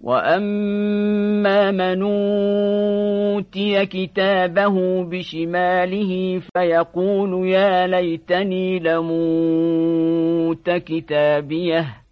وأما من أوتي كتابه بشماله فيقول يا ليتني لموت كتابيه